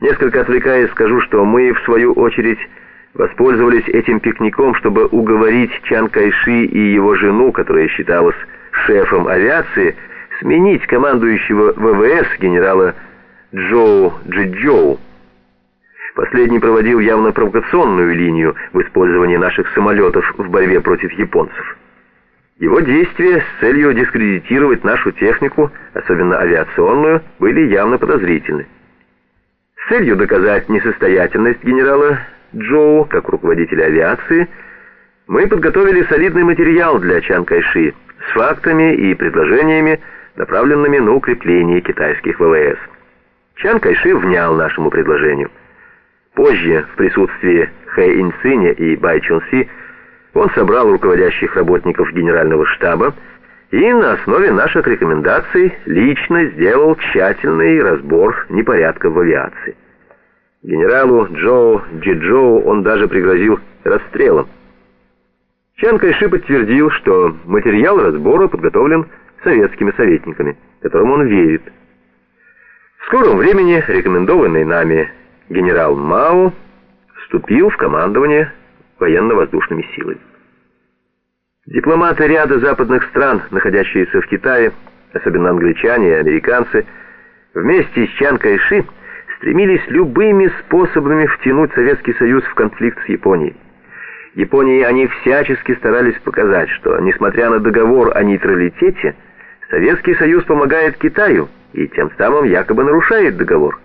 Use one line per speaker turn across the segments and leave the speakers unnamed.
Несколько отвлекаясь, скажу, что мы, в свою очередь, воспользовались этим пикником, чтобы уговорить Чан Кайши и его жену, которая считалась шефом авиации, сменить командующего ВВС генерала Джоу Джиджоу. Последний проводил явно провокационную линию в использовании наших самолетов в борьбе против японцев. Его действия с целью дискредитировать нашу технику, особенно авиационную, были явно подозрительны. Целью доказать несостоятельность генерала Джоу как руководителя авиации, мы подготовили солидный материал для Чан Кайши с фактами и предложениями, направленными на укрепление китайских ВВС. Чан Кайши внял нашему предложению. Позже, в присутствии Хэ Инциня и Бай Чун Си, он собрал руководящих работников генерального штаба и на основе наших рекомендаций лично сделал тщательный разбор непорядков в авиации. Генералу Джоу Джиджоу он даже пригрозил расстрелом. Чан Кайши подтвердил, что материал разбора подготовлен советскими советниками, которым он верит. В скором времени рекомендованный нами генерал Мао вступил в командование военно-воздушными силами. Дипломаты ряда западных стран, находящиеся в Китае, особенно англичане и американцы, вместе с Чан Кайши стремились любыми способами втянуть Советский Союз в конфликт с Японией. Японии они всячески старались показать, что, несмотря на договор о нейтралитете, Советский Союз помогает Китаю и тем самым якобы нарушает договор.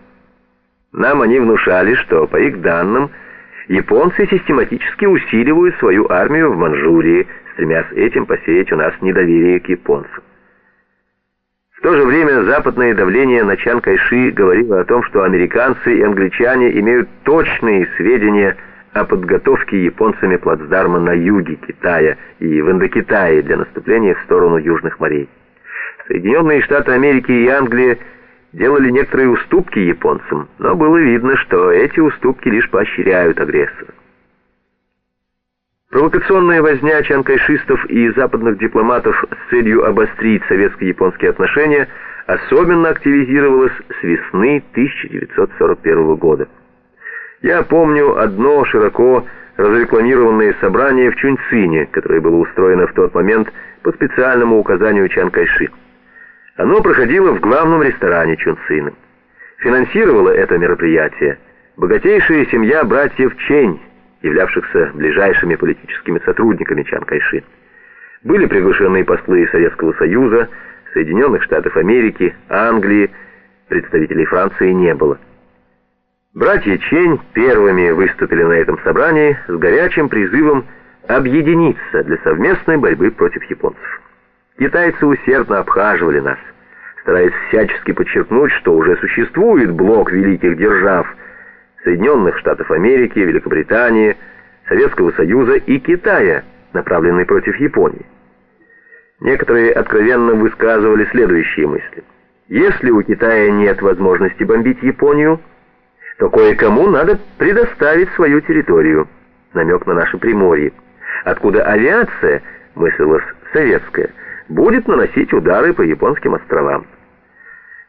Нам они внушали, что, по их данным, японцы систематически усиливают свою армию в Манчжурии, стремясь этим посеять у нас недоверие к японцам. В то же время западное давление на Чан Кайши говорило о том, что американцы и англичане имеют точные сведения о подготовке японцами плацдарма на юге Китая и в Индокитае для наступления в сторону южных морей. Соединенные Штаты Америки и Англия делали некоторые уступки японцам, но было видно, что эти уступки лишь поощряют агрессора. Провокационная возня чанкайшистов и западных дипломатов с целью обострить советско-японские отношения особенно активизировалась с весны 1941 года. Я помню одно широко разрекламированное собрание в Чуньцине, которое было устроено в тот момент по специальному указанию Чан Кайши. Оно проходило в главном ресторане Чунцина. Финансировала это мероприятие богатейшая семья братьев Чень, являвшихся ближайшими политическими сотрудниками Чан Кайши. Были приглашены послы Советского Союза, Соединенных Штатов Америки, Англии, представителей Франции не было. Братья Чень первыми выступили на этом собрании с горячим призывом объединиться для совместной борьбы против японцев. Китайцы усердно обхаживали нас, стараясь всячески подчеркнуть, что уже существует блок великих держав Соединенных Штатов Америки, Великобритании, Советского Союза и Китая, направленный против Японии. Некоторые откровенно высказывали следующие мысли. Если у Китая нет возможности бомбить Японию, то кое-кому надо предоставить свою территорию, намек на наше Приморье, откуда авиация, мыслилась советская, будет наносить удары по японским островам.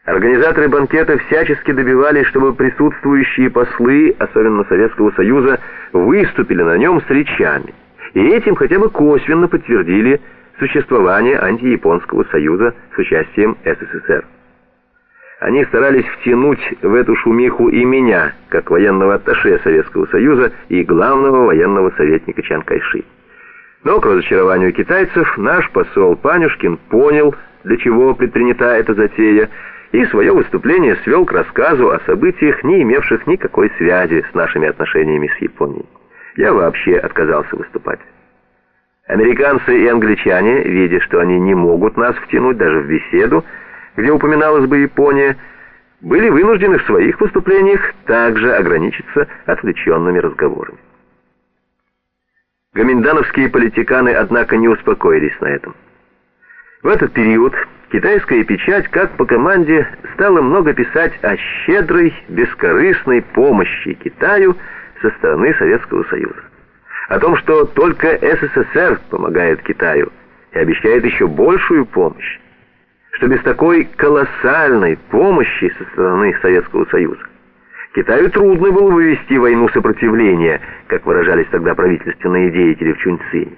Организаторы банкета всячески добивались, чтобы присутствующие послы, особенно Советского Союза, выступили на нем с речами, и этим хотя бы косвенно подтвердили существование антияпонского союза с участием СССР. Они старались втянуть в эту шумиху и меня, как военного атташе Советского Союза и главного военного советника Чан Кайши. Но к разочарованию китайцев наш посол Панюшкин понял, для чего предпринята эта затея, и свое выступление свел к рассказу о событиях, не имевших никакой связи с нашими отношениями с Японией. Я вообще отказался выступать. Американцы и англичане, видя, что они не могут нас втянуть даже в беседу, где упоминалась бы Япония, были вынуждены в своих выступлениях также ограничиться отвлеченными разговорами. Гоминдановские политиканы, однако, не успокоились на этом. В этот период китайская печать, как по команде, стала много писать о щедрой, бескорыстной помощи Китаю со стороны Советского Союза. О том, что только СССР помогает Китаю и обещает еще большую помощь. Что без такой колоссальной помощи со стороны Советского Союза Китаю трудно было вывести войну сопротивления, как выражались тогда правительственные деятели в Чуньцинь.